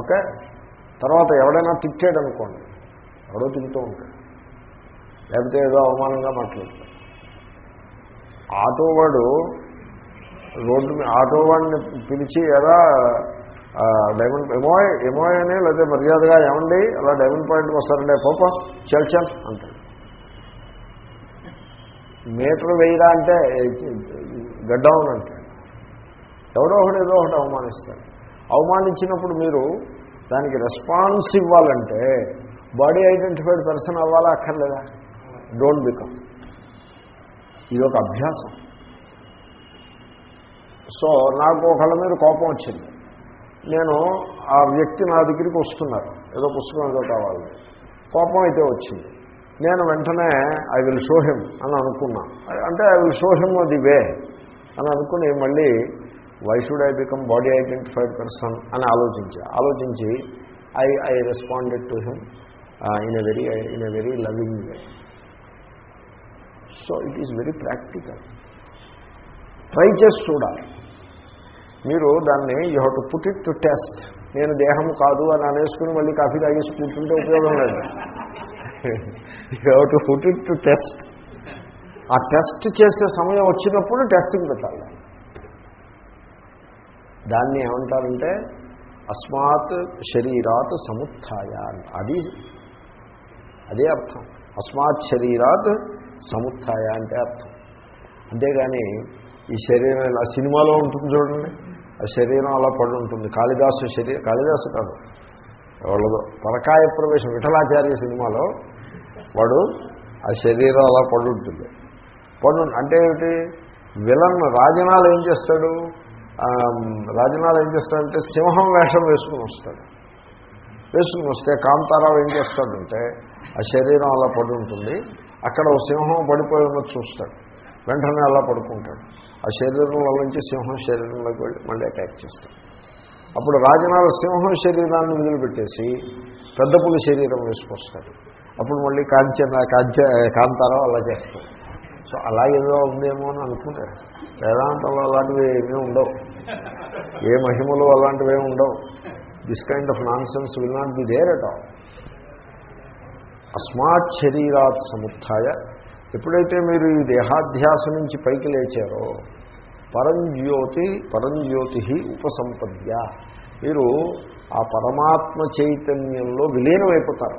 Okay? తర్వాత ఎవడైనా తిట్టాడు అనుకోండి ఎవడో తింటూ ఉంటాడు. లేకపోతే ఏదో అవమానంగా మాట్లాడతాడు. ఆటో వాడు రోడ్డు ఆటో వాడిని పిలిచి ఎలా డైమండ్ ఎమోయ్ ఎమోయ్ అని లేకపోతే మర్యాదగా ఏమండి అలా డైమండ్ పాయింట్కి వస్తారండి పాప చల్ చల్ అంటాడు. మీటర్ వేయరా అంటే గడ్డౌన్ అంటాడు. ఎవడో ఒకటి ఏదో ఒకటి అవమానిస్తాడు. అవమానించినప్పుడు మీరు దానికి రెస్పాన్స్ ఇవ్వాలంటే బాడీ ఐడెంటిఫైడ్ పర్సన్ అవ్వాలా అక్కర్లేదా? Don't become. ఇది ఒక అభ్యాసం. సో నాకు ఒకళ్ళ మీద కోపం వచ్చింది. నేను ఆ వ్యక్తి నా దగ్గరికి వస్తున్నారు. ఏదో పుస్తకం ఏదో కావాలి. కోపం అయితే వచ్చింది. నేను వెంటనే ఐ విల్ షో హిమ్ అని అనుకున్నా. అంటే I will show him the way అని అనుకుని మళ్ళీ why should I become body identified person అని ఆలోచించా. ఆలోచించి I I responded to him in a very in a very loving way so it is very practical try చేసి చూడాలి. మీరు దాన్ని you have to put it to test నేను దేహం కాదు అని అనేసుకుని మళ్ళీ కాఫీ తాగేసి కూర్చుంటే ఉపయోగం లేదు. You have to put it to test ఆ టెస్ట్ చేసే సమయం వచ్చినప్పుడు టెస్టింగ్ పెట్టాలి. దాన్ని ఏమంటారంటే అస్మాత్ శరీరాత్ సముత్య అది అదే అర్థం. అస్మాత్ శరీరాత్ సముత్య అంటే అర్థం. అంతేగాని ఈ శరీరం ఇలా సినిమాలో ఉంటుంది చూడండి. ఆ శరీరం అలా పడి ఉంటుంది. కాళిదాసు శరీరం కాళిదాసు కాదు. వాళ్ళదో పరకాయ ప్రవేశం విఠలాచార్య సినిమాలో వాడు ఆ శరీరం అలా పడి ఉంటుంది. పడు అంటే ఏమిటి? విలన్ రాజనాలు ఏం చేస్తాడు? రాజనాథ్ ఏం చేస్తాడంటే సింహం వేషం వేసుకుని వస్తాడు. వేసుకుని వస్తే కాంతారావు ఏం చేస్తాడంటే ఆ శరీరం అలా పడి ఉంటుంది అక్కడ ఓ సింహం పడిపోయి ఉన్నది చూస్తాడు. వెంటనే అలా పడుకుంటాడు. ఆ శరీరంలో నుంచి సింహం శరీరంలోకి వెళ్ళి మళ్ళీ అటాక్ చేస్తాడు. అప్పుడు రాజనాల సింహం శరీరాన్ని వదిలిపెట్టేసి పెద్ద పులి శరీరం వేసుకొస్తాడు. అప్పుడు మళ్ళీ కాంచన కాంచ కాంతారావు అలా చేస్తాడు. సో అలాగేదో ఉందేమో అని అనుకుంటారు వేదాంతంలో అలాంటివి ఏమీ ఉండవు. ఏ మహిమలు అలాంటివి ఏమి ఉండవు. This kind of nonsense will not be there at all అస్మాత్ శరీరాత్ సముత్య ఎప్పుడైతే మీరు ఈ దేహాధ్యాస నుంచి పైకి లేచారో పరంజ్యోతి పరంజ్యోతి ఉపసంపద్య. మీరు ఆ పరమాత్మ చైతన్యంలో విలీనమైపోతారు.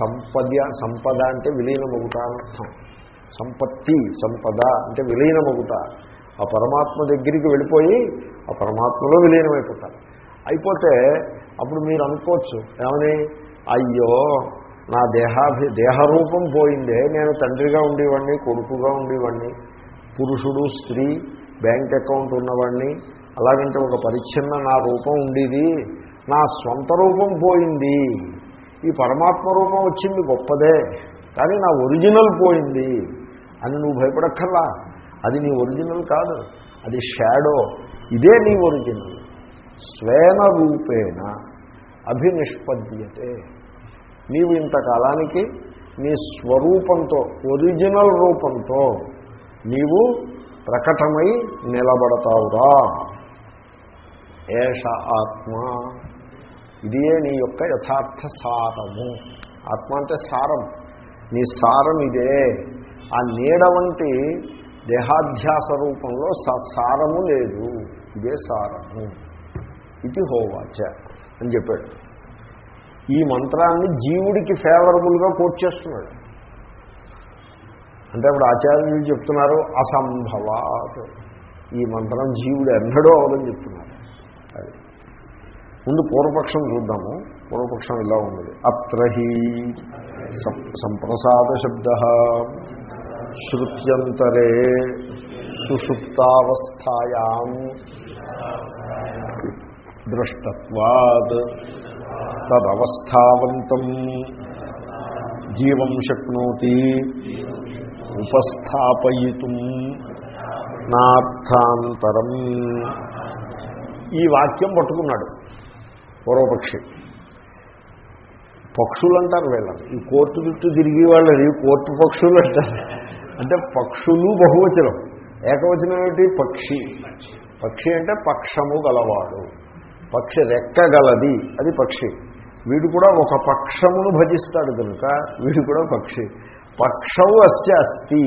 సంపద సంపద అంటే విలీనమవుతారు అర్థం. సంపత్తి సంపద అంటే విలీనమగుట. ఆ పరమాత్మ దగ్గరికి వెళ్ళిపోయి ఆ పరమాత్మలో విలీనమైపోతారు. అయిపోతే అప్పుడు మీరు అనుకోవచ్చు ఏమని? అయ్యో నా దేహాభి దేహరూపం పోయిందే నేను తండ్రిగా ఉండేవాడిని కొడుకుగా ఉండేవాడిని పురుషుడు స్త్రీ బ్యాంక్ అకౌంట్ ఉన్నవాడిని అలాగంటే ఒక పరిచ్ఛిన్న నా రూపం ఉండేది నా స్వంత రూపం పోయింది. ఈ పరమాత్మ రూపం వచ్చింది గొప్పదే కానీ నా ఒరిజినల్ పోయింది. అని నువ్వు భయపడక్కర్లా. అది నీ ఒరిజినల్ కాదు. అది షాడో. ఇదే నీ ఒరిజినల్. స్వేన రూపేణ అభినిష్పద్యతే. నీవు ఇంతకాలానికి నీ స్వరూపంతో ఒరిజినల్ రూపంతో నీవు ప్రకటమై నిలబడతావురా. ఏష ఆత్మ. ఇదే నీ యొక్క యథార్థ సారము. ఆత్మ అంటే సారం. నీ సారం ఇదే. ఆ నీడ వంటి దేహాధ్యాస రూపంలో స- సారము లేదు. ఇదే సారము. ఇది హోవాచ అని చెప్పాడు. ఈ మంత్రాన్ని జీవుడికి ఫేవరబుల్గా కోట్ చేస్తున్నాడు. అంటే ఇప్పుడు ఆచార్యులు చెప్తున్నారు అసంభవాత్. ఈ మంత్రం జీవుడు ఎన్నడూ అవదని చెప్తున్నారు. అది. ముందు పూర్వపక్షం చూద్దాము. పూర్వపక్షం ఇలా ఉన్నది. అత్రహి సంప్రసాద శబ్ద. శృత్యంతరే సుషుప్తావస్థాయా దృష్టత్వాద్ తదవస్థావంతం జీవం శక్నోతి ఉపస్థాపయితుం నార్థాంతరం ఈ వాక్యం పట్టుకున్నాడు పూర్వపక్షి. పక్షులు అంటారు వీళ్ళని. ఈ కోర్టు చుట్టూ తిరిగి వాళ్ళని కోర్టు పక్షులు అంటారు. అంటే పక్షులు బహువచనం. ఏకవచనం ఏమిటి? పక్షి. పక్షి. అంటే పక్షము గలవాడు. పక్షి రెక్కగలది అది పక్షి. వీడు కూడా ఒక పక్షమును భజిస్తాడు కనుక వీడు కూడా పక్షి. పక్షవు అస్య అస్తి.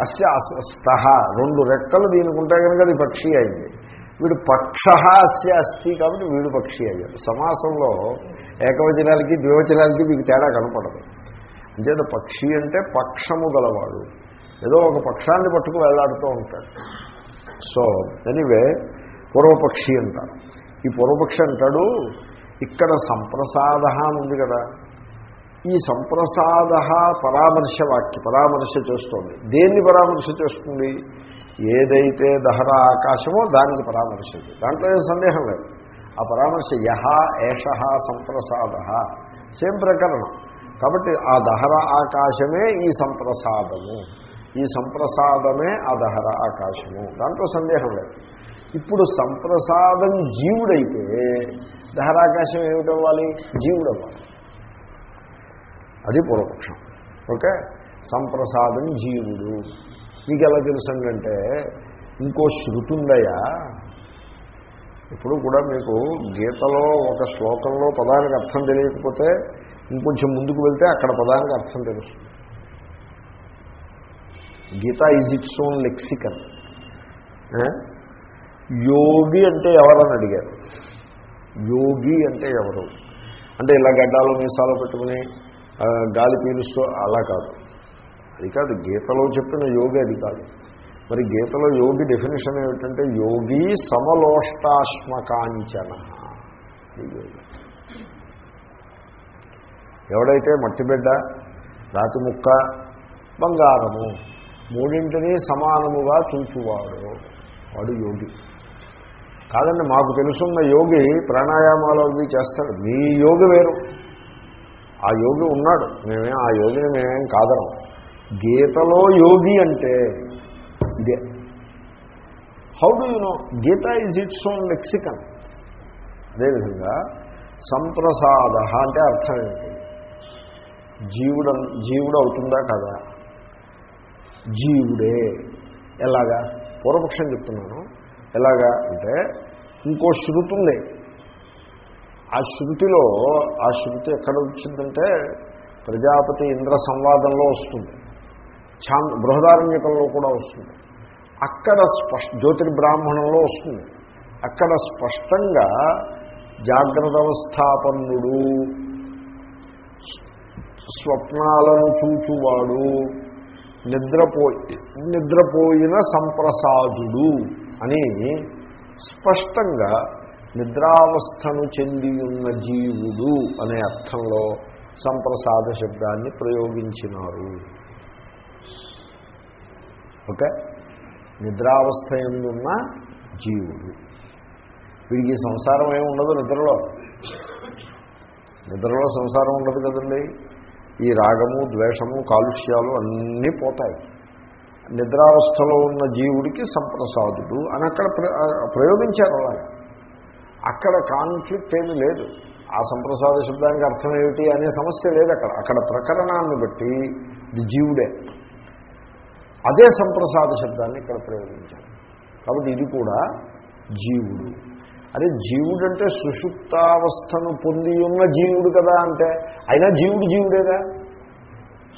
అస్య స్తహ రెండు రెక్కలు దీనికి ఉంటాయి కనుక అది పక్షి అయింది. వీడు పక్ష అస్య అస్తి కాబట్టి వీడు పక్షి అయ్యాడు. సమాసంలో ఏకవచనాలకి ద్వివచనాలకి మీకు తేడా కనపడదు. అంచేత పక్షి అంటే పక్షము గలవాడు. ఏదో ఒక పక్షాన్ని పట్టుకు వేలాడుతూ ఉంటాడు. సో ఎనీవే పూర్వపక్షి అంటారు. ఈ పూర్వపక్షి అంటాడు ఇక్కడ సంప్రసాద అని ఉంది కదా. ఈ సంప్రసాద పరామర్శ వాక్య పరామర్శ చేస్తోంది. దేన్ని పరామర్శ చేస్తుంది? ఏదైతే దహర ఆకాశమో దానికి పరామర్శింది దాంట్లో ఏం సందేహం లేదు. ఆ పరామర్శ యహ ఏష సంప్రసాద సేమ్ ప్రకరణం. కాబట్టి ఆ దహర ఆకాశమే ఈ సంప్రసాదము. ఈ సంప్రసాదమే అదహర ఆకాశము. దాంట్లో సందేహం లేదు. ఇప్పుడు సంప్రసాదం జీవుడైతే దహరాకాశం ఏమిటవ్వాలి? జీవుడవ్వాలి. అది పూర్వపక్షం. ఓకే? సంప్రసాదం జీవుడు. మీకు ఎలా తెలుసంటే ఇంకో శృతి ఉందయా ఇప్పుడు కూడా మీకు గీతలో ఒక శ్లోకంలో పదానికి అర్థం తెలియకపోతే ఇంకొంచెం ముందుకు వెళ్తే అక్కడ పదానికి అర్థం తెలుస్తుంది. Gita is its own lexicon. యోగి అంటే ఎవరని అడిగారు. యోగి అంటే ఎవరు? అంటే ఇలా గడ్డాలు మీసాలు పెట్టుకుని గాలి పీలుస్తూ అలా కాదు. అది కాదు గీతలో చెప్పిన యోగి అది కాదు. మరి గీతలో యోగి డెఫినేషన్ ఏమిటంటే యోగి సమలోష్టాశ్మకాంచన ఎవడైతే మట్టిబిడ్డ రాతి ముక్క బంగారము మూడింటిని సమానముగా చూచువాడు. వాడు యోగి. కాదండి మాకు తెలుసున్న యోగి ప్రాణాయామాలు అవి చేస్తాడు. మీ యోగి వేరు. ఆ యోగి ఉన్నాడు. మేమే ఆ యోగిని మేమేం కాదరం గీతలో యోగి అంటే ఇదే. How do you know Gita is its own lexicon అదేవిధంగా సంప్రసాద అంటే అర్థం ఏంటి? జీవుడు జీవుడు అవుతుందా కదా? జీవుడే. ఎలాగా? పూర్వపక్షం చెప్తున్నాను. ఎలాగా అంటే ఇంకో శృతి ఉంది. ఆ శృతిలో ఆ శృతి ఎక్కడ వచ్చిందంటే ప్రజాపతి ఇంద్ర సంవాదంలో వస్తుంది. ఛాన్ బృహదారణ్యకంలో కూడా వస్తుంది. అక్కడ స్పష్ట జ్యోతిర్బ్రాహ్మణంలో వస్తుంది. అక్కడ స్పష్టంగా జాగ్రత్త అవస్థాపన్నుడు స్వప్నాలను చూచువాడు. నిద్రపోయి నిద్రపోయిన సంప్రసాదుడు అని స్పష్టంగా నిద్రావస్థను చెంది ఉన్న జీవుడు అనే అర్థంలో సంప్రసాద శబ్దాన్ని ప్రయోగించినారు. ఓకే? నిద్రావస్థ ఎందున్న జీవుడు. వీడికి సంసారం ఏమి ఉండదు నిద్రలో. నిద్రలో సంసారం ఉండదు కదండి. ఈ రాగము ద్వేషము కాలుష్యాలు అన్నీ పోతాయి. నిద్రావస్థలో ఉన్న జీవుడికి సంప్రసాదుడు అని అక్కడ ప్ర- ప్రయోగించారు అలాగే అక్కడ కాన్ఫ్లిక్ట్ ఏమీ లేదు. ఆ సంప్రసాద శబ్దానికి అర్థం ఏమిటి అనే సమస్య లేదు అక్కడ. అక్కడ ప్రకరణాన్ని బట్టి ఇది జీవుడే. అదే సంప్రసాద శబ్దాన్ని ఇక్కడ ప్రయోగించారు. కాబట్టి ఇది కూడా జీవుడు. అదే జీవుడు అంటే సుషుప్తావస్థను పొంది ఉన్న జీవుడు కదా అంటే అయినా జీవుడు జీవుడేగా?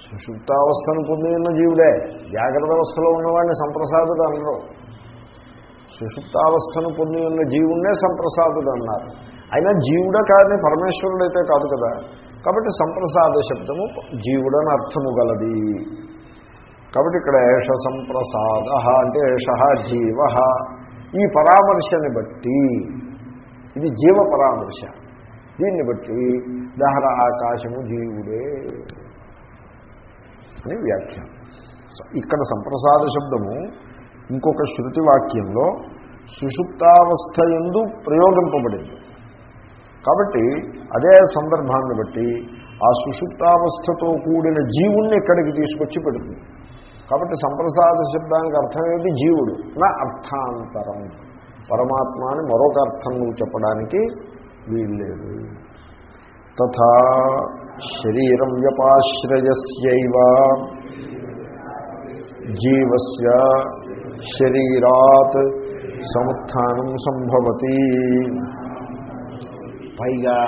సుషుప్తావస్థను పొంది ఉన్న జీవుడే. జాగ్రత్త అవస్థలో ఉన్నవాడిని సంప్రసాదుడు అనరు. సుషుప్తావస్థను పొంది ఉన్న జీవుడినే సంప్రసాదుడు అన్నారు. అయినా జీవుడే కాదని పరమేశ్వరుడు అయితే కాదు కదా. కాబట్టి సంప్రసాద శబ్దము జీవుడని అర్థము గలది. కాబట్టి ఇక్కడ ఏష సంప్రసాద అంటే ఏష జీవ. ఈ పరామర్శని బట్టి ఇది జీవ పరామర్శ. దీన్ని బట్టి దహర ఆకాశము జీవుడే అని వ్యాఖ్యానం. ఇక్కడ సంప్రసాద శబ్దము ఇంకొక శృతి వాక్యంలో సుషుప్తావస్థ ఎందు ప్రయోగింపబడింది. కాబట్టి అదే సందర్భాన్ని బట్టి ఆ సుషుప్తావస్థతో కూడిన జీవుణ్ణి ఇక్కడికి తీసుకొచ్చి పెడుతుంది. కాబట్టి సంప్రసాద శబ్దానికి అర్థం ఏమిటి? జీవుడు. నా అర్థాంతరం. పరమాత్మ అని మరొక అర్థం నువ్వు చెప్పడానికి వీల్లేదు. తథా శరీరం వ్యపాశ్రయస్యైవ. జీవస్య శరీరాత్ సముత్నం సంభవతి. పైగా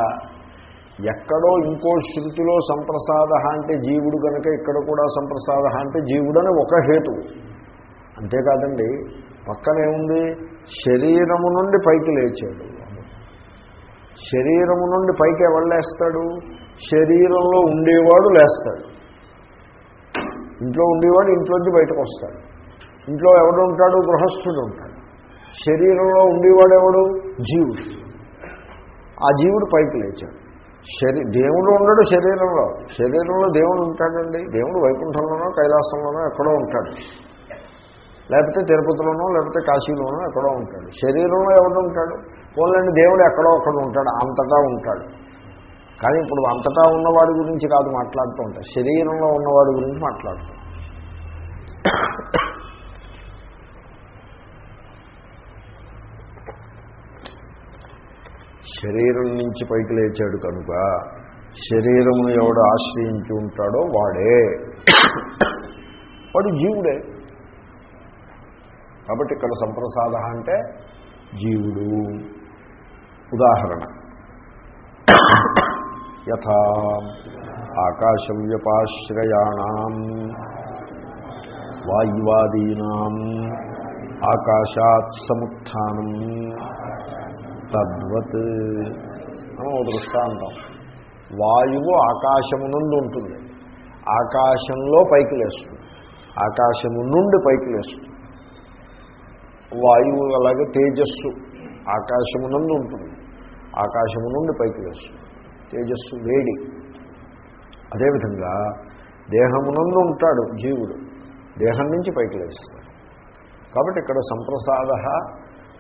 ఎక్కడో ఇంకో శృతిలో సంప్రసాద అంటే జీవుడు కనుక ఇక్కడ కూడా సంప్రసాద అంటే జీవుడని ఒక హేతువు అంతేకాదండి పక్కనేముంది? శరీరము నుండి పైకి లేచాడు. శరీరము నుండి పైకి ఎవరు లేస్తాడు? శరీరంలో ఉండేవాడు లేస్తాడు. ఇంట్లో ఉండేవాడు ఇంట్లోంచి బయటకు వస్తాడు. ఇంట్లో ఎవడు ఉంటాడు? గృహస్థుడు ఉంటాడు. శరీరంలో ఉండేవాడు ఎవడు? జీవుడు. ఆ జీవుడు పైకి లేచాడు. శరీ దేవుడు ఉండడు శరీరంలో. శరీరంలో దేవుడు ఉంటాడండి. దేవుడు వైకుంఠంలోనో కైలాసంలోనో ఎక్కడో ఉంటాడు. లేకపోతే తిరుపతిలోనో లేకపోతే కాశీలోనో ఎక్కడో ఉంటాడు. శరీరంలో ఎవడు ఉంటాడు? పోలండి దేవుడు ఎక్కడో ఒకడు ఉంటాడు. అంతటా ఉంటాడు. కానీ ఇప్పుడు అంతటా ఉన్నవాడి గురించి కాదు మాట్లాడుతూ ఉంటాయి శరీరంలో ఉన్నవాడి గురించి మాట్లాడుతాం శరీరం నుంచి పైకి లేచాడు కనుక శరీరమును ఎవడు ఆశ్రయించి ఉంటాడో వాడే. వాడు జీవుడే. కాబట్టి ఇక్కడ సంప్రసాద అంటే జీవుడు. ఉదాహరణ. యథా ఆకాశం వ్యపాశ్రయాణం వాయువాదీనాం ఆకాశాత్ సముత్నం తద్వత్. అని ఓ దృష్టాంతం. వాయువు ఆకాశమునందు ఉంటుంది. ఆకాశంలో పైకి లేస్తుంది. ఆకాశము నుండి పైకి లేస్తుంది. వాయువు అలాగే తేజస్సు ఆకాశమునందు ఉంటుంది. ఆకాశము నుండి పైకి లేస్తుంది. తేజస్సు వేడి. అదేవిధంగా దేహమునందు ఉంటాడు జీవుడు. దేహం నుంచి పైకి లేస్తాడు. కాబట్టి ఇక్కడ సంప్రసాద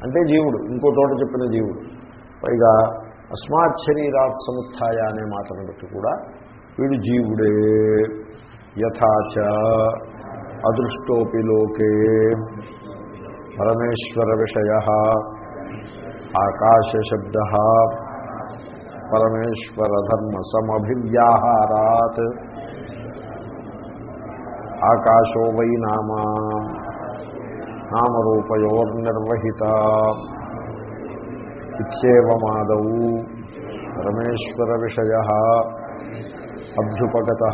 అంటే జీవుడు ఇంకో చోట చెప్పిన జీవుడు. పైగా అస్మాత్ శరీరాత్ సముత్య అనే మాటను బట్టి కూడా వీడు జీవుడే. యథాచ అదృష్టోపి లోకే. పరమేశ్వర విషయ ఆకాశశబ్ద పరమేశ్వరధర్మ సమభివ్యాహారాత్. ఆకాశో వై నామా. నామరూపయోర్నిర్వహిత. ఇత్యేవమాదౌ పరమేశ్వర విషయ అభ్యుపగత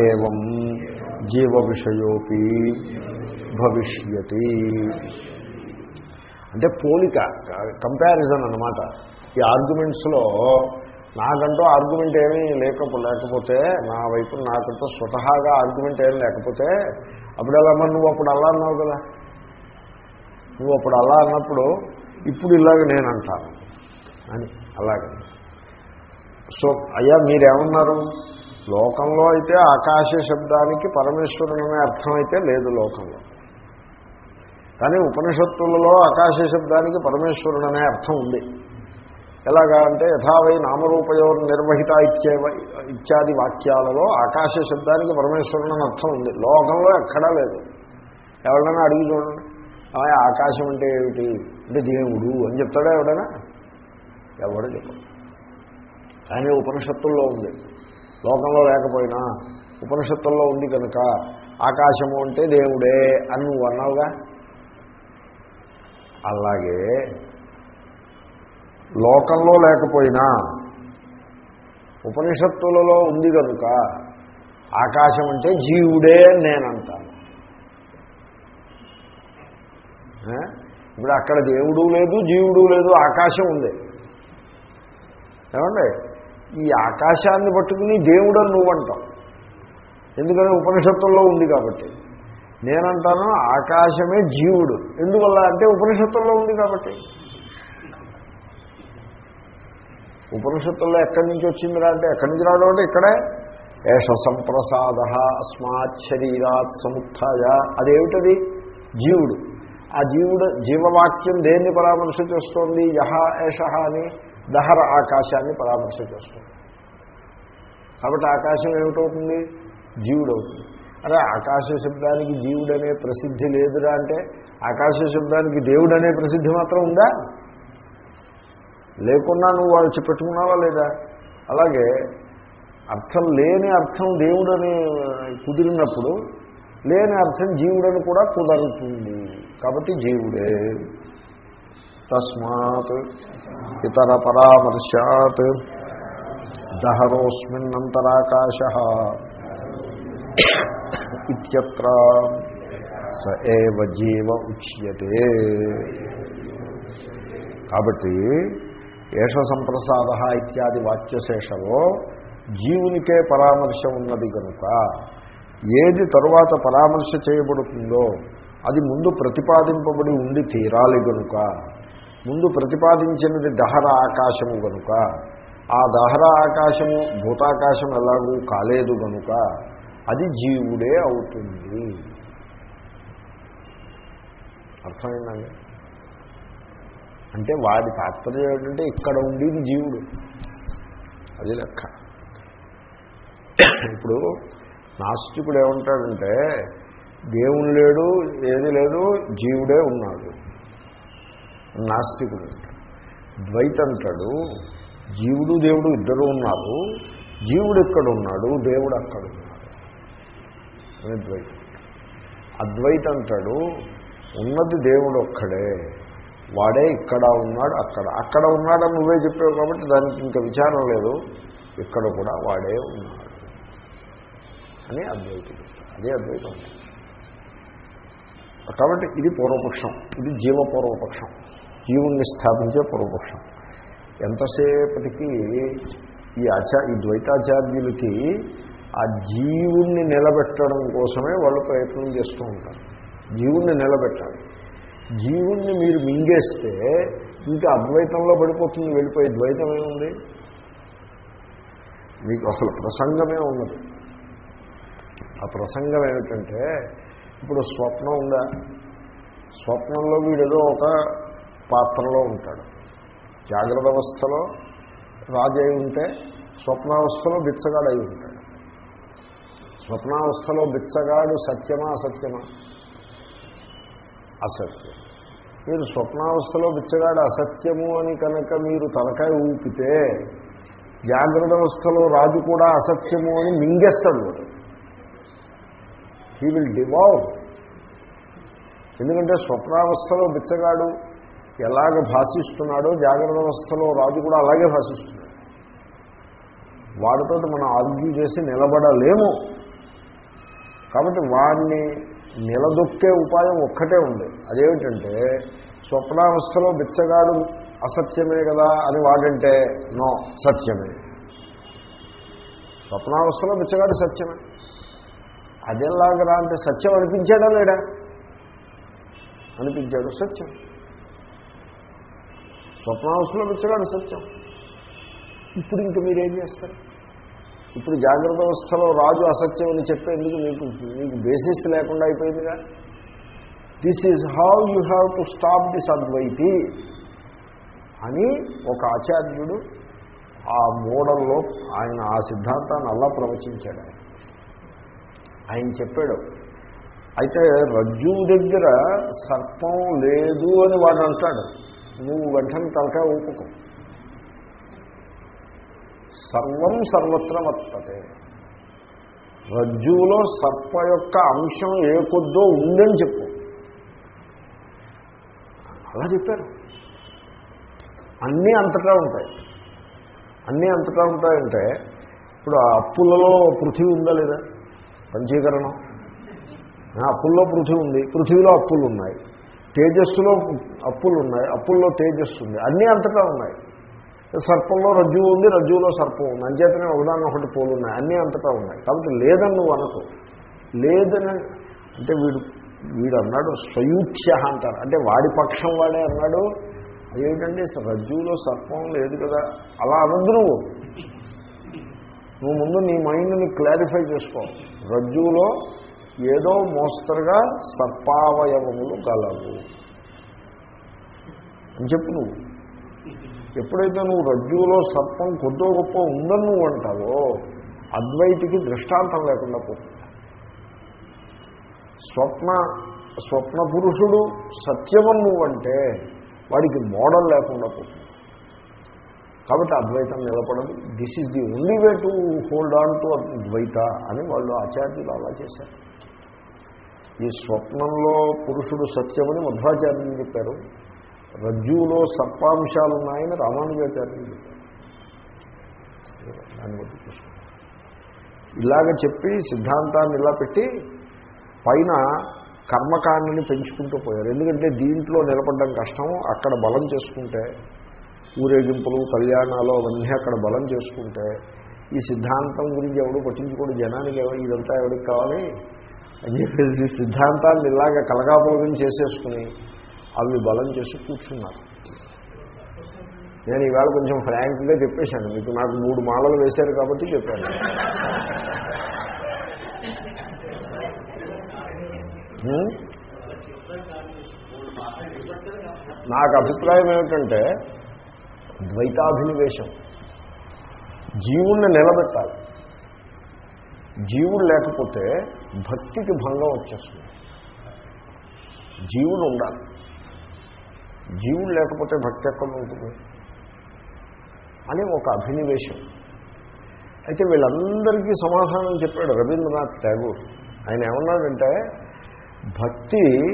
ఏం జీవ విషయోపి భవిష్యతి. అంటే పోలిక కంపారిజన్ అన్నమాట. ఈ ఆర్గ్యుమెంట్స్లో నాకంటూ ఆర్గ్యుమెంట్ ఏమీ లేకపో లేకపోతే నా వైపు నాకంటూ స్వతహాగా ఆర్గ్యుమెంట్ ఏమి లేకపోతే అప్పుడు ఎలా మరి నువ్వు అప్పుడు అలా అన్నావు కదా? నువ్వు అప్పుడు అలా అన్నప్పుడు ఇప్పుడు ఇలాగ నేను అంటాను అని అలాగే. సో అయ్యా మీరేమన్నారు? లోకంలో అయితే ఆకాశ శబ్దానికి పరమేశ్వరుడు అనే అర్థం అయితే లేదు లోకంలో. కానీ ఉపనిషత్తులలో ఆకాశ శబ్దానికి పరమేశ్వరుడు అనే అర్థం ఉంది. ఎలాగా అంటే యథావై నామరూపయో నిర్వహిత ఇచ్చేవ ఇత్యాది వాక్యాలలో ఆకాశ శబ్దానికి పరమేశ్వరుడు అని అర్థం ఉంది. లోకంలో ఎక్కడా లేదు. ఎవరైనా అడిగి చూడండి. ఆకాశం అంటే ఏమిటి? అంటే దేవుడు అని చెప్తాడా ఎవడైనా? ఎవడు చెప్పడు. కానీ ఉపనిషత్తుల్లో ఉంది. లోకంలో లేకపోయినా ఉపనిషత్తుల్లో ఉంది కనుక ఆకాశము అంటే దేవుడే అని నువ్వు అన్నావుగా? అలాగే లోకంలో లేకపోయినా ఉపనిషత్తులలో ఉంది కనుక ఆకాశం అంటే జీవుడే అని నేను ఇప్పుడు అక్కడ దేవుడు లేదు జీవుడు లేదు ఆకాశం ఉంది. ఏమండి? ఈ ఆకాశాన్ని పట్టుకుని దేవుడని నువ్వు అంటావు ఎందుకని? ఉపనిషత్తుల్లో ఉంది కాబట్టి. నేనంటాను ఆకాశమే జీవుడు. ఎందువల్ల? అంటే ఉపనిషత్తుల్లో ఉంది కాబట్టి. ఉపనిషత్తుల్లో ఎక్కడి నుంచి వచ్చిందిరా అంటే ఎక్కడి నుంచి రావడం అంటే ఇక్కడే? ఏష సంప్రసాద అస్మాత్ శరీరాత్ సముత్య అదేమిటది? జీవుడు. ఆ జీవుడు జీవవాక్యం దేన్ని పరామర్శ చేస్తోంది? యహ ఏష అని దహర ఆకాశాన్ని పరామర్శ చేస్తుంది. కాబట్టి ఆకాశం ఏమిటవుతుంది? జీవుడు అవుతుంది అరే ఆకాశ శబ్దానికి జీవుడనే ప్రసిద్ధి లేదురా అంటే ఆకాశ శబ్దానికి దేవుడనే ప్రసిద్ధి మాత్రం ఉందా? లేకున్నా నువ్వు వాళ్ళు పెట్టుకున్నావా లేదా? అలాగే అర్థం లేని అర్థం దేవుడని కుదిరినప్పుడు లేని అర్థం జీవుడని కూడా కుదరుతుంది. కాబట్టి జీవుడే. తస్మాత్ ఇతర పరామర్శాత్ దహరోస్మిన్నంతరాకాశ ఇత్యత్ర స ఏవ జీవ ఉచ్యతే. కాబట్టి ఏష సంప్రసాద ఇత్యాది వాక్యశేషలో జీవునికే పరామర్శ ఉన్నది కనుక ఏది తరువాత పరామర్శ చేయబడుతుందో అది ముందు ప్రతిపాదింపబడి ఉండి తీరాలి గనుక. ముందు ప్రతిపాదించినది దహర ఆకాశము గనుక. ఆ దహర ఆకాశము భూతాకాశం ఎలాగూ కాలేదు గనుక అది జీవుడే అవుతుంది. అర్థమైందండి అంటే వాడి తాత్పర్యం ఏంటంటే ఇక్కడ ఉండేది జీవుడు. అది లెక్క. ఇప్పుడు నాస్తికుడు ఏమంటాడంటే దేవుడు లేడు ఏది లేదు జీవుడే ఉన్నాడు. నాస్తికుడు. ద్వైత అంటాడు జీవుడు దేవుడు ఇద్దరు ఉన్నారు జీవుడు ఇక్కడ ఉన్నాడు దేవుడు అక్కడ ఉన్నాడు. అని ద్వైతం. అద్వైత అంటాడు ఉన్నది దేవుడు ఒక్కడే. వాడే ఇక్కడ ఉన్నాడు అక్కడ. అక్కడ ఉన్నాడని నువ్వే చెప్పావు కాబట్టి దానికి ఇంకా విచారం లేదు. ఇక్కడ కూడా వాడే ఉన్నాడు. అని అద్వైతుడు అదే అద్వైతం. కాబట్టి ఇది పూర్వపక్షం. ఇది జీవ పూర్వపక్షం. జీవుణ్ణి స్థాపించే పూర్వపక్షం. ఎంతసేపటికి ఈ ఆచార ఈ ద్వైతాచార్యులకి ఆ జీవుణ్ణి నిలబెట్టడం కోసమే వాళ్ళు ప్రయత్నం చేస్తూ ఉంటారు. జీవుణ్ణి నిలబెట్టాలి. జీవుణ్ణి మీరు మింగేస్తే ఇంకా అద్వైతంలో పడిపోతుంది వెళ్ళిపోయి ద్వైతం ఏముంది? మీకు అసలు ప్రసంగమే ఉన్నది. ఆ ప్రసంగం ఏమిటంటే ఇప్పుడు స్వప్నం ఉందా? స్వప్నంలో వీడేదో ఒక పాత్రలో ఉంటాడు. జాగ్రత్త అవస్థలో రాజు అయి ఉంటే స్వప్నావస్థలో బిచ్చగాడు అయి ఉంటాడు. స్వప్నావస్థలో బిచ్చగాడు సత్యమా అసత్యమా? అసత్యం. మీరు స్వప్నావస్థలో బిచ్చగాడు అసత్యము అని కనుక మీరు తలకాయ ఊపితే జాగ్రత్త అవస్థలో రాజు కూడా అసత్యము అని మింగేస్తాడు వాడు. హీ విల్ డివాల్వ్ ఎందుకంటే స్వప్నావస్థలో బిచ్చగాడు ఎలాగ భాషిస్తున్నాడో జాగ్రత్త అవస్థలో రాజు కూడా అలాగే భాషిస్తున్నాడు. వాడితో మనం ఆర్గ్యూ చేసి నిలబడలేము. కాబట్టి వాడిని నిలదొక్కే ఉపాయం ఒక్కటే ఉంది. అదేమిటంటే స్వప్నావస్థలో బిచ్చగాడు అసత్యమే కదా అని వాడంటే నో సత్యమే. స్వప్నావస్థలో బిచ్చగాడు సత్యమే. అదెలాగరా అంటే సత్యం అనిపించాడా లేడా? అనిపించాడు సత్యం. స్వప్నావస్థలో బిచ్చగాడు సత్యం. ఇప్పుడు ఇంక మీరేం చేస్తారు? ఇప్పుడు జాగ్రత్త వ్యవస్థలో రాజు అసత్యం అని చెప్పేందుకు మీకు మీకు బేసిస్ లేకుండా అయిపోయిందిగా? This is how you have to stop this అద్వైతి అని ఒక ఆచార్యుడు ఆ మోడల్లో ఆయన ఆ సిద్ధాంతాన్ని అలా ప్రవచించాడు ఆయన. ఆయన చెప్పాడు అయితే రజ్జువు దగ్గర సర్పం లేదు అని వాడు అంటాడు. నువ్వు వెంటనే తలకాయ ఊపుకో. సర్వం సర్వత్ర వర్తతే. రజ్జువులో సర్ప యొక్క అంశం ఏ కొద్దో ఉందని చెప్పు. అలా చెప్పారు. అన్నీ అంతటా ఉంటాయి. అన్నీ అంతటా ఉంటాయంటే ఇప్పుడు ఆ అప్పులలో పృథివీ ఉందా లేదా? పంచీకరణం. అప్పుల్లో పృథివీ ఉంది. పృథివీలో అప్పులు ఉన్నాయి. తేజస్సులో అప్పులు ఉన్నాయి. అప్పుల్లో తేజస్సు ఉంది. అన్నీ అంతటా ఉన్నాయి. సర్పంలో రజ్జువు ఉంది రజ్జువులో సర్పం ఉంది. అంచేతనే ఒకదాన్ని ఒకటి పోలు ఉన్నాయి అన్నీ అంతటా ఉన్నాయి. కాబట్టి లేదని నువ్వు అనకు. లేదని అంటే వీడు వీడు అన్నాడు స్వయూచ్య అంటారు. అంటే వాడి పక్షం వాడే అన్నాడు. ఏంటంటే రజ్జువులో సర్పం లేదు కదా. అలా అనద్దు నువ్వు. నువ్వు ముందు నీ మైండ్ని క్లారిఫై చేసుకో. రజ్జువులో ఏదో మోస్తరుగా సర్పావయవములు గలవు. అని చెప్పు నువ్వు. ఎప్పుడైతే నువ్వు రజ్జువులో సర్పం కొద్దో గొప్ప ఉందని నువ్వు అంటావో అద్వైతికి దృష్టాంతం లేకుండా పోతుంది. స్వప్న స్వప్న పురుషుడు సత్యమని నువ్వంటే వాడికి మోడల్ లేకుండా పోతుంది. కాబట్టి అద్వైతం నిలబడదు. This is the only way to hold on to Advaita అని వాళ్ళు ఆచార్యులు అలా చేశారు. ఈ స్వప్నంలో పురుషుడు సత్యమని మధ్వాచార్యులు చెప్పారు. రజ్జువులో సర్పాంశాలు ఉన్నాయని రామానుజాచార్యులు చెప్పారు. దాన్ని బట్టి ఇలాగ చెప్పి సిద్ధాంతాన్ని ఇలా పెట్టి పైన కర్మకాండని పెంచుకుంటూ పోయారు. ఎందుకంటే దీంట్లో నిలబడడం కష్టం అక్కడ బలం చేసుకుంటే ఊరేగింపులు కళ్యాణాలు అవన్నీ అక్కడ బలం చేసుకుంటే ఈ సిద్ధాంతం గురించి ఎవడు పట్టించుకోడు జనానికి ఎవరు ఇదంతా ఎవరికి కావాలి అని చెప్పేసి సిద్ధాంతాన్ని ఇలాగ కలగాపులగం చేసేసుకుని అవి బలం చేసి కూర్చున్నారు. నేను ఈవేళ కొంచెం ఫ్రాంక్గా చెప్పేశాను. మీకు నాకు మూడు మాలలు వేశారు కాబట్టి చెప్పాను. నాకు అభిప్రాయం ఏమిటంటే ద్వైతాభినివేశం. జీవుణ్ణి నిలబెట్టాలి. జీవుడు లేకపోతే భక్తికి భంగం వచ్చేస్తుంది. జీవుడు ఉండాలి. జీవుడు లేకపోతే భక్తి ఎక్కడ ఉంటుంది? అని ఒక అభినివేశం. అయితే వీళ్ళందరికీ సమాధానం చెప్పాడు రవీంద్రనాథ్ ఠాగూర్. ఆయన ఏమన్నాడంటే భక్తి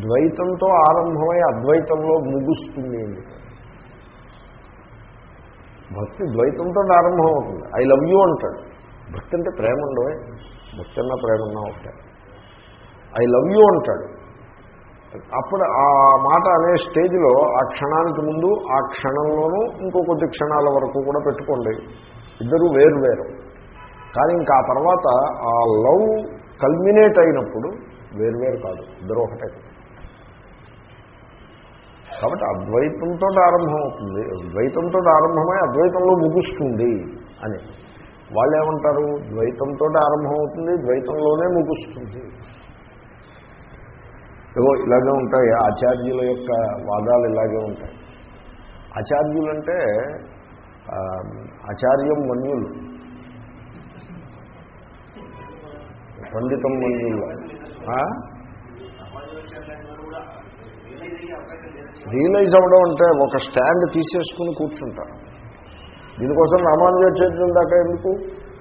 ద్వైతంతో ఆరంభమై అద్వైతంలో ముగుస్తుంది అని. భక్తి ద్వైతంతో ఆరంభం అవుతుంది ఐ లవ్ యూ అంటాడు. భక్తి అంటే ప్రేమ ఉండవే. భక్తి అన్న ప్రేమ ఉన్నా ఒకటే. ఐ లవ్ యూ అంటాడు. అప్పుడు ఆ మాట అనే స్టేజ్లో ఆ క్షణానికి ముందు ఆ క్షణంలోనూ ఇంకో కొద్ది క్షణాల వరకు కూడా పెట్టుకోండి. ఇద్దరు వేరు వేరు. కానీ ఇంకా ఆ తర్వాత ఆ లవ్ కల్మినేట్ అయినప్పుడు వేరు వేరు కాదు ఇద్దరు ఒకటే. కాబట్టి అద్వైతంతో ఆరంభం అవుతుంది ద్వైతంతో ఆరంభమై అద్వైతంలో ముగుస్తుంది అని. వాళ్ళు ఏమంటారు ద్వైతంతో ఆరంభం అవుతుంది ద్వైతంలోనే ముగుస్తుంది. ఏవో ఇలాగే ఉంటాయి. ఆచార్యుల యొక్క వాదాలు ఇలాగే ఉంటాయి. ఆచార్యులంటే ఆచార్యం మన్యులు. పండితం మన్యులు. రియలైజ్ అవ్వడం అంటే ఒక స్టాండ్ తీసేసుకుని కూర్చుంటారు. దీనికోసం రామానుజాచార్యుల దాకా ఎందుకు?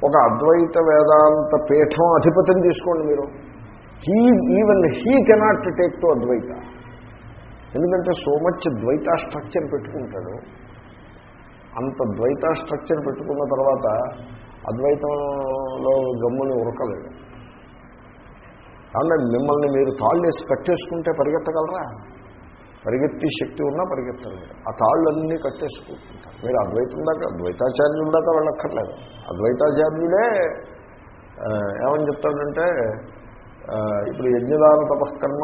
ఒక అద్వైత వేదాంత పీఠం అధిపతిని తీసుకోండి మీరు. He even he cannot take to Advaita ఎందుకంటే సో మచ్ ద్వైత స్ట్రక్చర్ పెట్టుకుంటాడు. అంత ద్వైత స్ట్రక్చర్ పెట్టుకున్న తర్వాత అద్వైతంలో గమ్ముని ఉరకలేదు. కాబట్టి మిమ్మల్ని మీరు తాళ్ళు వేసి కట్టేసుకుంటే పరిగెత్తగలరా? పరిగెత్తి శక్తి ఉన్నా పరిగెత్తలేదు. ఆ తాళ్ళన్నీ కట్టేసి కూర్చుంటారు మీరు అద్వైతం దాకా ద్వైతాచార్యుల దాకా వెళ్ళక్కర్లేదు. అద్వైతాచార్యులే ఏమని చెప్తాడంటే ఇప్పుడు యజ్ఞదాన తపస్కర్మ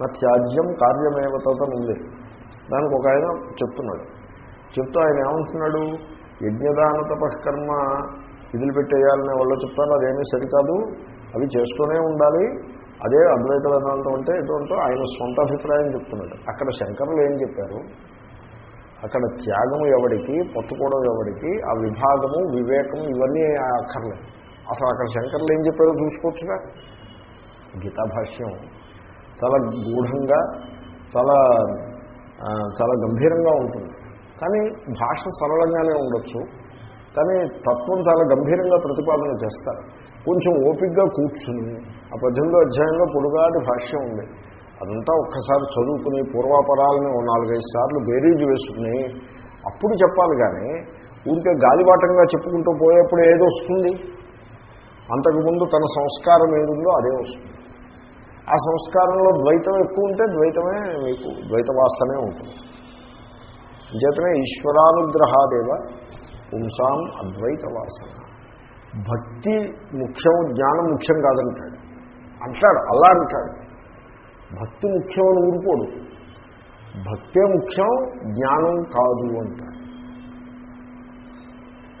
నా త్యాజ్యం కార్యమేవతని ఉంది. దానికి ఒక ఆయన చెప్తున్నాడు. చెప్తూ ఆయన ఏమంటున్నాడు? యజ్ఞదాన తపస్కర్మ విధులు పెట్టేయాలనే వాళ్ళు చెప్తారు అదేమీ సరికాదు. అవి చేస్తూనే ఉండాలి. అదే అద్వైత వేదాంతం అంటే ఎటువంటి ఆయన సొంత అభిప్రాయం చెప్తున్నాడు. అక్కడ శంకరులు ఏం చెప్పారు? అక్కడ త్యాగము ఎవడికి పట్టుకోవడం ఎవడికి ఆ విభాగము వివేకము ఇవన్నీ అక్కర్లేదు అసలు అక్కడ శంకర్లు ఏం చెప్పారో చూసుకోవచ్చుగా? గీతాభాష్యం చాలా గూఢంగా చాలా చాలా గంభీరంగా ఉంటుంది. కానీ భాష సరళంగానే ఉండొచ్చు. కానీ తత్వం చాలా గంభీరంగా ప్రతిపాదన చేస్తారు. కొంచెం ఓపికగా కూర్చుని ఆ పద్దెనిమిదో అధ్యాయంలో పొడుగాటి భాష్యం ఉంది. అదంతా ఒక్కసారి చదువుకుని పూర్వాపరాలని ఓ నాలుగైదు సార్లు బేరీజు వేసుకుని అప్పుడు చెప్పాలి కానీ ఊరికే గాలిబాటంగా చెప్పుకుంటూ పోయేప్పుడు ఏదో వస్తుంది. అంతకుముందు తన సంస్కారం ఏదుందో అదే వస్తుంది. ఆ సంస్కారంలో ద్వైతం ఎక్కువ ఉంటే ద్వైతమే మీకు ద్వైత వాసనే ఉంటుంది. అంచేతనే ఈశ్వరానుగ్రహాదేవ పుంసాం అద్వైత వాసన భక్తి ముఖ్యం జ్ఞానం ముఖ్యం కాదంటాడు. అంటాడు అలా అంటాడు. భక్తి ముఖ్యం అని ఊరుకోడు. భక్తే ముఖ్యం జ్ఞానం కాదు అంటాడు.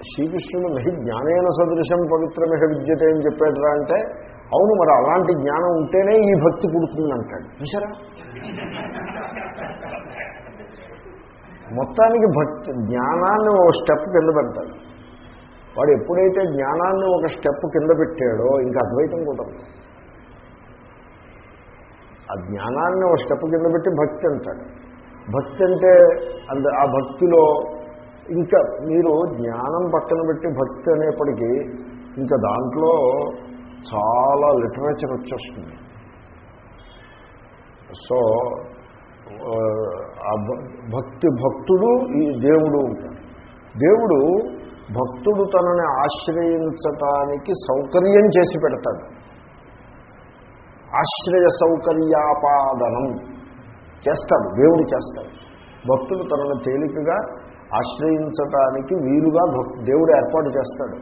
శ్రీకృష్ణుడు మహి జ్ఞానేన సదృశం పవిత్రమిహ విద్యతే అని చెప్పాడురా అంటే అవును మరి అలాంటి జ్ఞానం ఉంటేనే ఈ భక్తి పుడుతుందంటాడు. చూసారా మొత్తానికి భక్తి జ్ఞానాన్ని ఒక స్టెప్ కింద పెడతాడు. వాడు ఎప్పుడైతే జ్ఞానాన్ని ఒక స్టెప్ కింద పెట్టాడో ఇంకా అద్వైతం కూడా ఆ జ్ఞానాన్ని ఒక స్టెప్ కింద పెట్టి భక్తి అంటాడు. భక్తి అంటే అంత ఆ భక్తిలో ఇంకా మీరు జ్ఞానం పక్కన పెట్టి భక్తి అనేప్పటికీ ఇంకా దాంట్లో చాలా లిటరేచర్ వచ్చేస్తుంది. సో ఆ భక్తి భక్తుడు ఈ దేవుడు ఉంటాడు. దేవుడు భక్తుడు తనని ఆశ్రయించటానికి సౌకర్యం చేసి పెడతాడు. ఆశ్రయ సౌకర్యాపాదనం చేస్తాడు దేవుడు చేస్తాడు. భక్తుడు తనను తేలికగా ఆశ్రయించటానికి వీలుగా దేవుడు ఏర్పాటు చేస్తాడు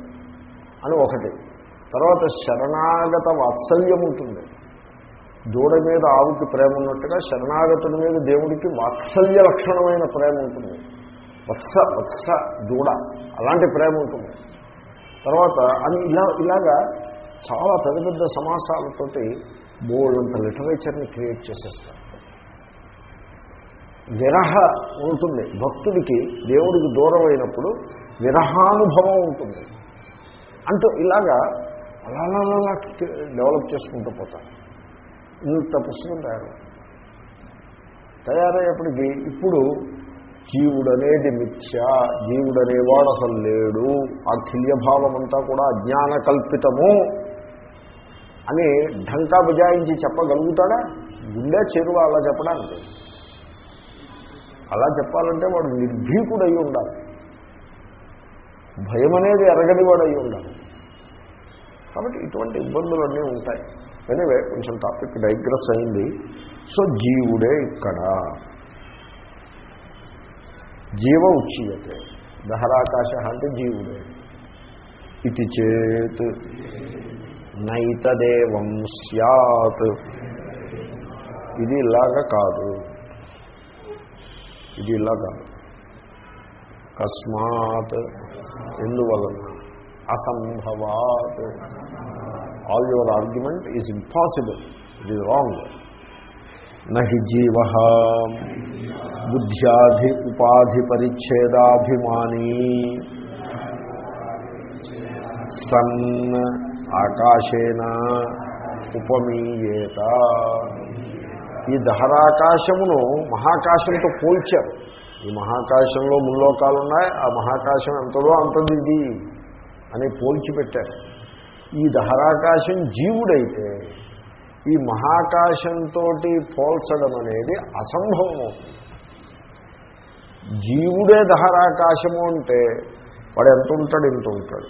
అని ఒకటి. తర్వాత శరణాగత వాత్సల్యం ఉంటుంది. దూడ మీద ఆవుకి ప్రేమ ఉన్నట్టుగా శరణాగతుడి మీద దేవుడికి వాత్సల్య లక్షణమైన ప్రేమ ఉంటుంది. వత్స వత్స దూడ అలాంటి ప్రేమ ఉంటుంది. తర్వాత అని ఇలా ఇలాగా చాలా పెద్ద పెద్ద సమాసాలతోటి బోల్డంత లిటరేచర్ని క్రియేట్ చేసేస్తారు. విరహ ఉంటుంది. భక్తుడికి దేవుడికి దూరం అయినప్పుడు విరహానుభవం ఉంటుంది. అంటూ ఇలాగా అలా అలా అలా డెవలప్ చేసుకుంటూ పోతాను ఇంత పుస్తకం తయారు తయారయ్యేప్పటికీ ఇప్పుడు జీవుడనేది మిథ్య జీవుడనేవాడు అసలు లేడు ఆ కిల్యభావం అంతా కూడా అజ్ఞాన కల్పితము అని ఢంకా బజాయించి చెప్పగలుగుతాడా? గుండె చెరువు అలా చెప్పడానికి అలా చెప్పాలంటే వాడు నిర్భీకుడయి ఉండాలి. భయం అనేది ఎరగని వాడు అయి ఉండాలి. కాబట్టి ఇటువంటి ఇబ్బందులన్నీ ఉంటాయి. ఎనివే కొంచెం టాపిక్ డైగ్రెస్ అయింది. సో జీవుడే ఇక్కడ. జీవ ఉచ్యతే దహరాకాశ అంటే జీవుడే. ఇది చేత్ నైతదేవం సత్ ఇది ఇలాగ కాదు. ఇది ఇలా కాదు కస్మాత్. ఎందువలన? అసంభవాత్. All your argument is impossible it is wrong నహి జీవ. బుద్ధ్యాధి ఉపాధి పరిచ్ఛేదాభిమానీ. సన్ ఆకాశేన ఉపమీయేత. ఈ దహరాకాశమును మహాకాశంతో పోల్చారు. ఈ మహాకాశంలో ముల్లోకాలు ఉన్నాయి ఆ మహాకాశం ఎంతదో అంతది ఇది అని పోల్చి పెట్టారు. ఈ దహరాకాశం జీవుడైతే ఈ మహాకాశంతో పోల్చడం అనేది అసంభవం అవుతుంది జీవుడే దహరాకాశము అంటే వాడు ఎంత ఉంటాడు ఇంత ఉంటాడు.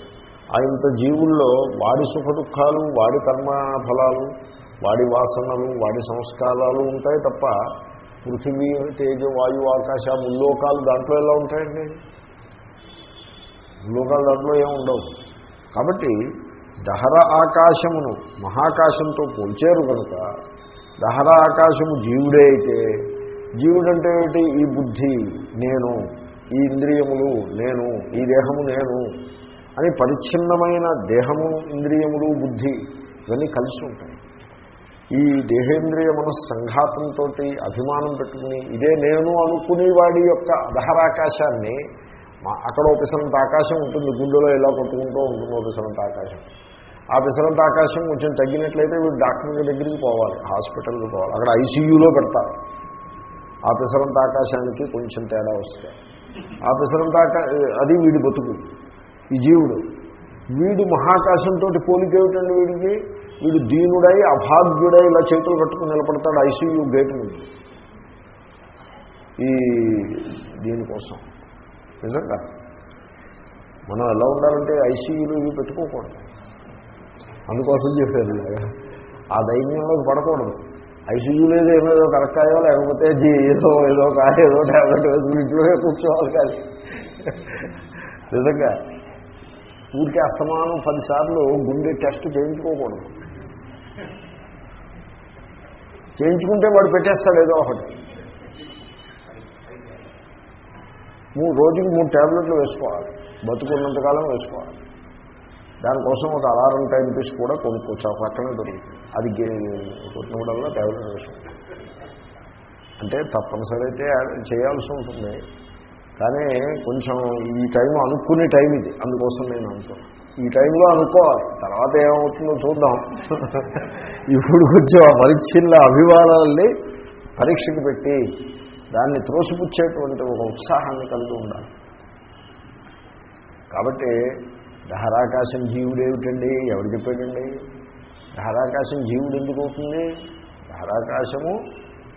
ఆ ఇంత జీవుల్లో వాడి సుఖ దుఃఖాలు వాడి కర్మ ఫలాలు వాడి వాసనలు వాడి సంస్కారాలు ఉంటాయి తప్ప పృథివీ తేజ వాయు ఆకాశ ముల్లోకాలు దాంట్లో ఎలా ఉంటాయండి? ముల్లోకాలు దాంట్లో ఏమి ఉండవు. కాబట్టి దహర ఆకాశమును మహాకాశంతో పోల్చారు కనుక దహర ఆకాశము జీవుడే అయితే జీవుడంటే ఏమిటి? ఈ బుద్ధి నేను ఈ ఇంద్రియములు నేను ఈ దేహము నేను అని పరిచ్ఛిన్నమైన దేహము ఇంద్రియములు బుద్ధి ఇవన్నీ కలిసి ఉంటాయి. ఈ దేహేంద్రియ మనస్సంఘాతంతో అభిమానం పెట్టుకుని ఇదే నేను అనుకునే వాడి యొక్క దహరాకాశాన్ని మా అక్కడ ఒక పిసరంత ఆకాశం ఉంటుంది గుండెలో ఇలా కొట్టుకుంటూ ఉంటుంది ఒక పిసరంత ఆకాశం. ఆ పిసరంత ఆకాశం కొంచెం తగ్గినట్లయితే వీడు డాక్టర్ దగ్గరికి పోవాలి హాస్పిటల్కి పోవాలి అక్కడ ఐసీయూలో పెడతారు. ఆ పిసరంత ఆకాశానికి కొంచెం తేడా వస్తాయి ఆ పిసరంత అది వీడి బతుకు ఈ జీవుడు. వీడు మహాకాశంతో పోలికేమిటండి వీడికి? వీడు దీనుడై అభాగ్యుడై ఇలా చేతులు కట్టుకుని నిలబడతాడు ఐసీయూ గేట్ ముందు. ఈ దీనికోసం నిజంగా. మనం ఎలా ఉండాలంటే ఐసీయూలు ఇవి పెట్టుకోకూడదు. అందుకోసం చెప్పారు ఆ దైన్యంలోకి పడకూడదు. ఐసీయూ లేదు ఏమేదో కరక్కాయో లేకపోతే ఏదో ఏదో కాయ ఏదో ట్యాబ్లెట్ వేసుకుని ఇంట్లోనే కూర్చోవాలి కానీ. నిజంగా. ఊరికే అస్తమానం పదిసార్లు గుండె టెస్ట్ చేయించుకోకూడదు. చేయించుకుంటే వాడు పెట్టేస్తాడు ఏదో ఒకటి. మూడు రోజుకి మూడు ట్యాబ్లెట్లు వేసుకోవాలి. బతుకున్నంతకాలం వేసుకోవాలి. దానికోసం ఒక అలారం టైం పీస్ కూడా కొనుక్కోవచ్చు ఆ పక్కనే దొరుకుతుంది. అది కొట్టినప్పుడల్లా ట్యాబ్లెట్ వేసుకుంటాం అంటే తప్పనిసరి అయితే చేయాల్సి ఉంటుంది. కానీ కొంచెం ఈ టైం అనుకునే టైం ఇది. అందుకోసం నేను అనుకున్నాను ఈ టైంలో అనుకోవాలి. తర్వాత ఏమవుతుందో చూద్దాం. ఇప్పుడు కొంచెం ఆ పరీక్షల్లో అభివాదాలని పరీక్షకు పెట్టి దాన్ని త్రోసిపుచ్చేటువంటి ఒక ఉత్సాహాన్ని కలిగి ఉండాలి. కాబట్టి దహరాకాశం జీవుడు ఏమిటండి? ఎవరు చెప్పాడండి? దహరాకాశం జీవుడు ఎందుకు అవుతుంది? దహరాకాశము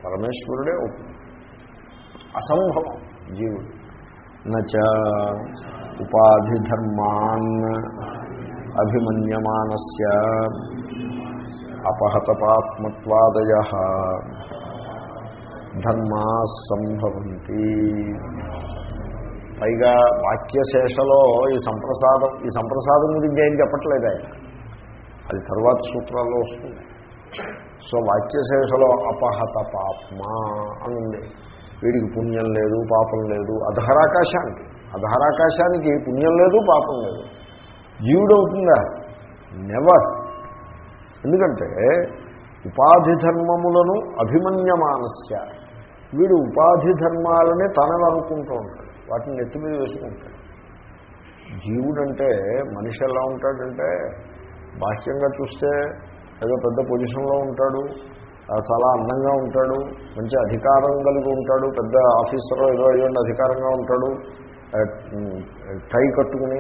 పరమేశ్వరుడే అవుతుంది. అసంభవం జీవుడు. నచ ఉపాధిధర్మాన్ అభిమన్యమానస్య అపహతపాత్మత్వాదయ ధర్మా సంభవంతి. పైగా వాక్యశేషలో ఈ సంప్రసాదం ఈ సంప్రసాదం గురించి ఏం చెప్పట్లేదు ఆయన. అది తర్వాత సూత్రాల్లో వస్తుంది. సో వాక్యశేషలో అపహత పాపమా అని ఉంది వీడికి పుణ్యం లేదు పాపం లేదు. అధహరాకాశానికి అధహరాకాశానికి పుణ్యం లేదు పాపం లేదు. జీవుడు అవుతుందా నెవర్ ఎందుకంటే ఉపాధి ధర్మములను అభిమన్యమానస్య. వీడు ఉపాధి ధర్మాలని తనలు అనుకుంటూ ఉంటాడు. వాటిని నెత్తి మీద వేసుకుంటాడు. జీవుడంటే మనిషి ఎలా ఉంటాడంటే బాహ్యంగా చూస్తే ఏదో పెద్ద పొజిషన్లో ఉంటాడు చాలా అందంగా ఉంటాడు మంచి అధికారం కలిగి ఉంటాడు పెద్ద ఆఫీసర్ ఏదో ఏదో అధికారంగా ఉంటాడు టై కట్టుకుని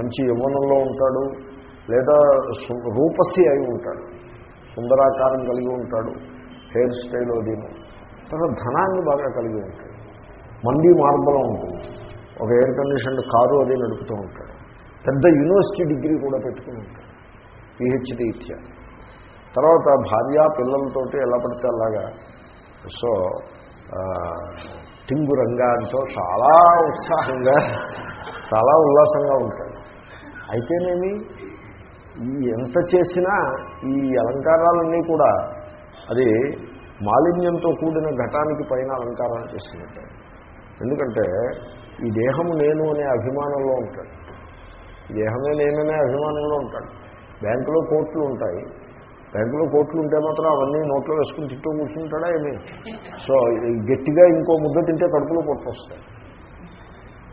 మంచి యవ్వనంలో ఉంటాడు లేదా సు- రూపసి అయి ఉంటాడు. సుందరాకారం కలిగి ఉంటాడు హెయిర్ స్టైల్ దీని తర్వాత ధనాన్ని బాగా కలిగి ఉంటాడు. మండి మార్బలం ఉంటుంది. ఒక ఎయిర్ కండిషన్ కారు అది నడుపుతూ ఉంటాడు. పెద్ద యూనివర్సిటీ డిగ్రీ కూడా పెట్టుకుని ఉంటాడు. పిహెచ్డి ఇత్యాది తర్వాత భార్య పిల్లలతోటి ఎలా పడితే అలాగా. సో టింగు రంగాంతో చాలా ఉత్సాహంగా చాలా ఉల్లాసంగా ఉంటాడు. అయితేనేమి? ఈ ఎంత చేసినా ఈ అలంకారాలన్నీ కూడా అది మాలిన్యంతో కూడిన ఘటానికి పైన అలంకారాలు చేసినట్టే. ఎందుకంటే ఈ దేహము నేను అనే అభిమానంలో ఉంటాడు. దేహమే నేననే అభిమానంలో ఉంటాడు. బ్యాంకులో కోట్లు ఉంటాయి. బ్యాంకులో కోట్లు ఉంటే మాత్రం అవన్నీ నోట్లో వేసుకుని తింటూ కూర్చుంటాడా ఏమి? సో గట్టిగా ఇంకో ముద్ద తింటే కడుపులో పొట్టు వస్తాయి.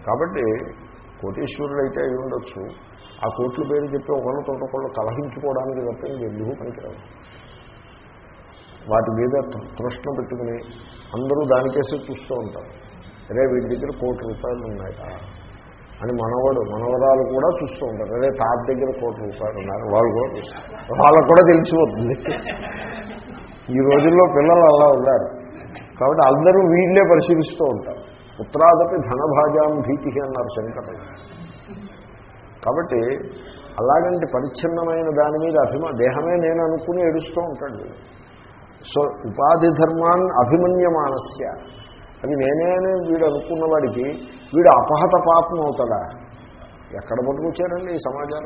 కాబట్టి కోటీశ్వరుడు అయితే అయి ఉండొచ్చు. ఆ కోట్ల పేరు చెప్పి ఒకళ్ళతో ఒకళ్ళు కలహించుకోవడానికి తప్ప ఎందుకు పనికిరాదు వాటి మీద తృష్ణ పెట్టుకుని అందరూ దానికేసి చూస్తూ ఉంటారు. అరే వీటి దగ్గర కోటి రూపాయలు ఉన్నాయా? అని మనవాడు మనవరాలు కూడా చూస్తూ ఉంటారు. అదే తాత దగ్గర కోటి రూపాయలు ఉన్నారు వాళ్ళు కూడా చూస్తారు. వాళ్ళకు కూడా తెలిసిపోతుంది ఈ రోజుల్లో పిల్లలు అలా ఉన్నారు. కాబట్టి అందరూ వీళ్ళే పరిశీలిస్తూ ఉంటారు. పుత్రాదపి ధనభాజాం భీతి అన్నారు శంకరయ్య కాబట్టి అలాగంటి పరిచ్ఛిన్నమైన దాని మీద అభిమా దేహమే నేను అనుకుని ఏడుస్తూ ఉంటాడు. సో ఉపాధి ధర్మాన్ అభిమన్యమానస్య. అది నేనే అని వీడు అనుకున్న వాడికి వీడు అపహత పాపం అవుతాడా? ఎక్కడ పట్టుకొచ్చారండి ఈ సమాజం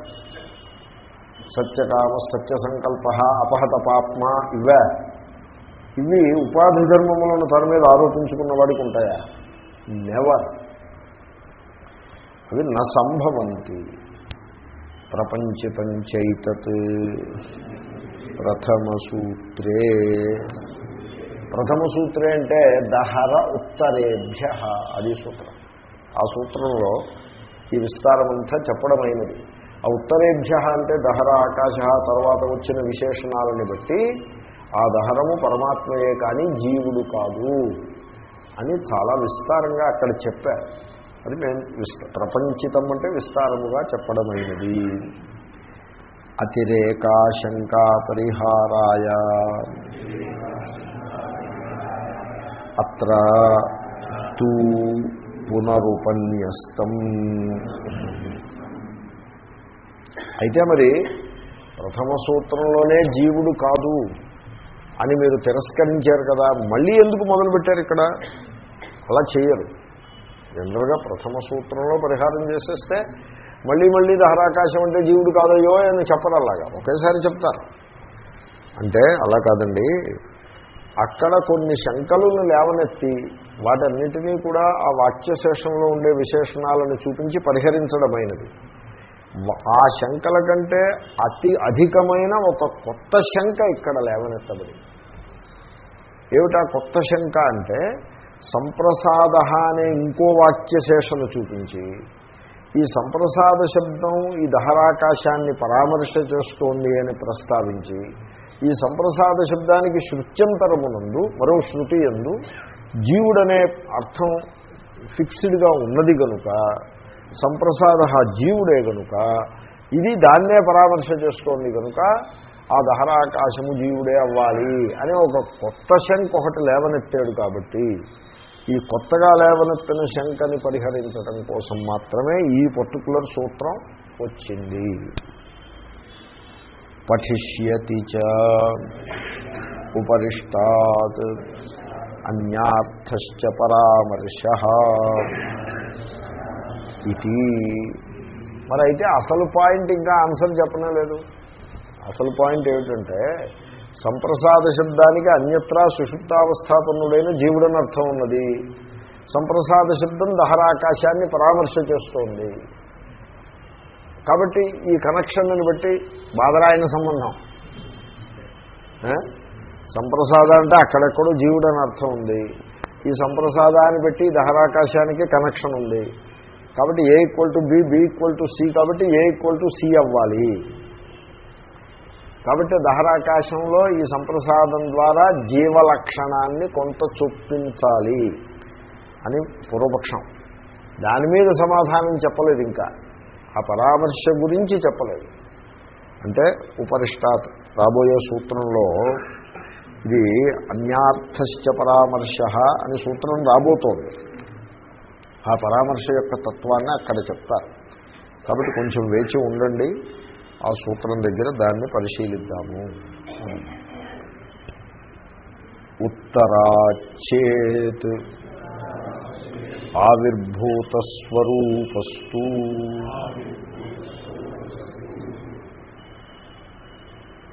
సత్యకామ సత్య సంకల్ప అపహత పాప్మ ఇవే. ఇవి ఉపాధి ధర్మములను తన మీద ఆరోపించుకున్న వాడికి ఉంటాయా? నెవర్ అవి న సంభవంతి. ప్రపంచితం చైతత్ ప్రథమ సూత్రే ప్రథమ సూత్రే అంటే దహర ఉత్తరేభ్య అది సూత్రం. ఆ సూత్రంలో ఈ విస్తారమంతా చెప్పడమైనది. ఆ ఉత్తరేభ్య అంటే దహర ఆకాశ తర్వాత వచ్చిన విశేషణాలని బట్టి ఆ దహరము పరమాత్మయే కానీ జీవుడు కాదు అని చాలా విస్తారంగా అక్కడ చెప్పారు. అది మేము ప్రపంచితం అంటే విస్తారముగా చెప్పడమైనది. అతిరేకాశంకా పరిహారాయ అత్ర తూ పునరుపన్యస్తం. అయితే మరి ప్రథమ సూత్రంలోనే జీవుడు కాదు అని మీరు తిరస్కరించారు కదా మళ్ళీ ఎందుకు మొదలుపెట్టారు ఇక్కడ? అలా చేయరు. జనరల్గా ప్రథమ సూత్రంలో పరిహారం చేసేస్తే మళ్ళీ మళ్ళీ దహరాకాశం అంటే జీవుడు కాదయ్యో అని చెప్పరు అలాగా. ఒకేసారి చెప్తారు. అంటే అలా కాదండి. అక్కడ కొన్ని శంకలను లేవనెత్తి వాటన్నిటినీ కూడా ఆ వాక్యశేషంలో ఉండే విశేషణాలను చూపించి పరిహరించడమైనది. ఆ శంకల కంటే అతి అధికమైన ఒక కొత్త శంక ఇక్కడ లేవనెత్తబడింది. ఏమిటా కొత్త శంక అంటే సంప్రసాద అనే ఇంకో వాక్యశేషను చూపించి ఈ సంప్రసాద శబ్దం ఈ దహరాకాశాన్ని పరామర్శ చేస్తోంది అని ప్రస్తావించి ఈ సంప్రసాద శబ్దానికి శృత్యంతరమునందు మరో శృతి ఎందు జీవుడనే అర్థం ఫిక్స్డ్గా ఉన్నది కనుక సంప్రసాద జీవుడే కనుక ఇది దాన్నే పరామర్శ చేస్తోంది కనుక ఆ దహరాకాశము జీవుడే అవ్వాలి అనే ఒక కొత్త శంక్ ఒకటి లేవనెత్తాడు కాబట్టి ఈ కొత్తగా లేవనెత్తిన శంకని పరిహరించడం కోసం మాత్రమే ఈ పర్టికులర్ సూత్రం వచ్చింది. పఠిష్యతి చ ఉపరిష్టాత్ అన్యార్థశ్చ పరామర్శ ఇది. మరి అయితే అసలు పాయింట్ ఇంకా ఆన్సర్ చెప్పనే లేదు. అసలు పాయింట్ ఏమిటంటే సంప్రసాద శబ్దానికి అన్యత్రా సుషుప్తావస్థాపన్నుడైన జీవుడని అర్థం ఉన్నది. సంప్రసాద శబ్దం దహరాకాశాన్ని పరామర్శ చేస్తోంది. కాబట్టి ఈ కనెక్షన్ని బట్టి బాధరాయన సంబంధం. సంప్రసాద అంటే అక్కడెక్కడో జీవుడు అని అర్థం ఉంది. ఈ సంప్రసాదాన్ని బట్టి దహరాకాశానికి కనెక్షన్ ఉంది. కాబట్టి A equal to B B equal to C కాబట్టి ఏ ఈక్వల్ టు సి అవ్వాలి. కాబట్టి దహరాకాశంలో ఈ సంప్రసాదం ద్వారా జీవలక్షణాన్ని కొంత చొప్పించాలి అని పూర్వపక్షం. దాని మీద సమాధానం చెప్పలేదు ఇంకా. ఆ పరామర్శ గురించి చెప్పలేదు. అంటే ఉపరిష్టాత్ రాబోయే సూత్రంలో ఇది అన్యార్థశ్చ పరామర్శ అని సూత్రం రాబోతోంది. ఆ పరామర్శ యొక్క తత్వాన్ని అక్కడ చెప్తారు. కాబట్టి కొంచెం వేచి ఉండండి. ఆ సూత్రం దగ్గర దాన్ని పరిశీలిద్దాము. ఉత్తరాచేత్ ఆవిర్భూత స్వరూపస్తు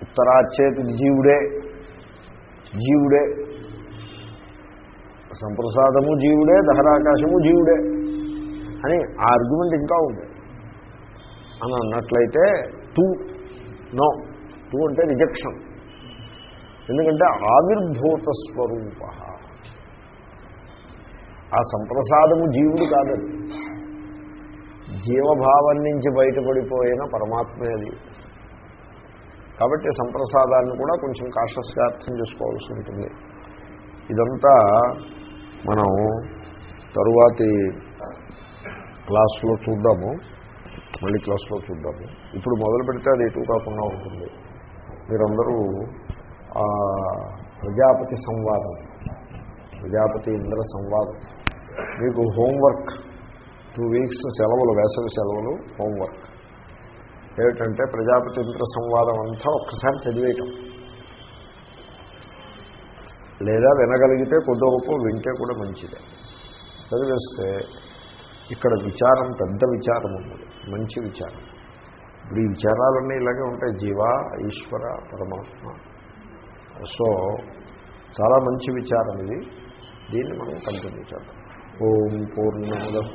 ఉత్తరాచేత్ జీవుడే జీవుడే. సంప్రసాదము జీవుడే దహరాకాశము జీవుడే అని ఆ ఆర్గ్యుమెంట్ ఇంకా ఉంది. అని అన్నట్లయితే టూ నో. టూ అంటే రిజెక్షన్ ఎందుకంటే ఆవిర్భూత స్వరూప. ఆ సంప్రసాదము జీవుడు కాదండి జీవభావం నుంచి బయటపడిపోయిన పరమాత్మే అది. కాబట్టి సంప్రసాదాన్ని కూడా కొంచెం కాషస్గా అర్థం చేసుకోవాల్సి ఉంటుంది. ఇదంతా మనం తరువాతి క్లాస్లో చూద్దాము. మళ్ళీ క్లాస్లో చూద్దాము ఇప్పుడు మొదలు పెడితే అది ఎటు కాకుండా ఉంటుంది. మీరందరూ ప్రజాపతి సంవాదం. ప్రజాపతి ఇంద్ర సంవాదం. మీకు హోంవర్క్ టూ వీక్స్ సెలవులు వేసవి సెలవులు హోంవర్క్. ఏమిటంటే ప్రజాపతి ఇంద్ర సంవాదం అంతా ఒక్కసారి చదివేయటం. లేదా వినగలిగితే కొద్ది గొప్ప వింటే కూడా మంచిదే. చదివేస్తే ఇక్కడ విచారం పెద్ద విచారం ఉన్నది మంచి విచారం. ఇప్పుడు ఈ విచారాలన్నీ ఇలాగే ఉంటాయి. జీవ ఈశ్వర పరమాత్మ. సో చాలా మంచి విచారం ఇది. దీన్ని మనం కంటిన్యూ చేద్దాం. ఓం పూర్ణముద